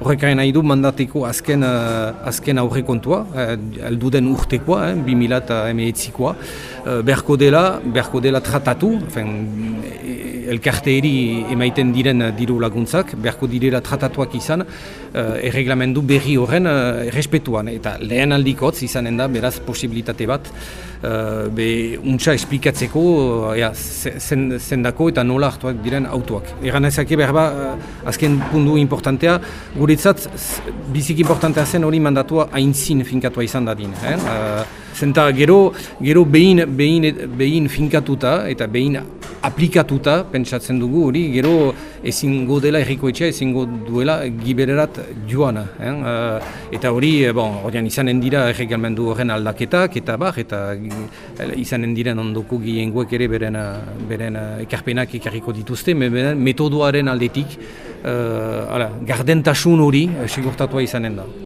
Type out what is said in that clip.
Horrek nahi du mandateko azken, uh, azken aurrekontua, uh, alduden urtekoa, eh, 2008koa, uh, beharko dela, beharko dela tratatu, fen, elkarteeri emaiten diren diru laguntzak, beharko direla tratatuak izan, uh, erreglamendu berri horren uh, errespetuan. Eta lehen aldikotz izanen da, beraz, posibilitate bat, uh, be, untsa esplikatzeko, uh, ja, zendako eta nola hartuak diren autoak. Egan ezake behar ba, azken puntu importantea, guretzat, bizik importantea zen hori mandatua haintzin finkatua izan dadin. Eh? Uh, Zenta gero, gero behin, behin, behin finkatuta eta behin aplikatuta, pentsatzen dugu hori, gero ezingo dela errikoetxea, ezingo duela gibererat joana. Eh? eta hori, bon, horian izanen dira erregalmendu horren aldaketak, eta bar, eta izanen diren ondoko giengoek ere beren, beren ekarpenak ekarriko dituzte, metodoaren aldetik, uh, ala, gardentasun hori, sigurtatua izanen da.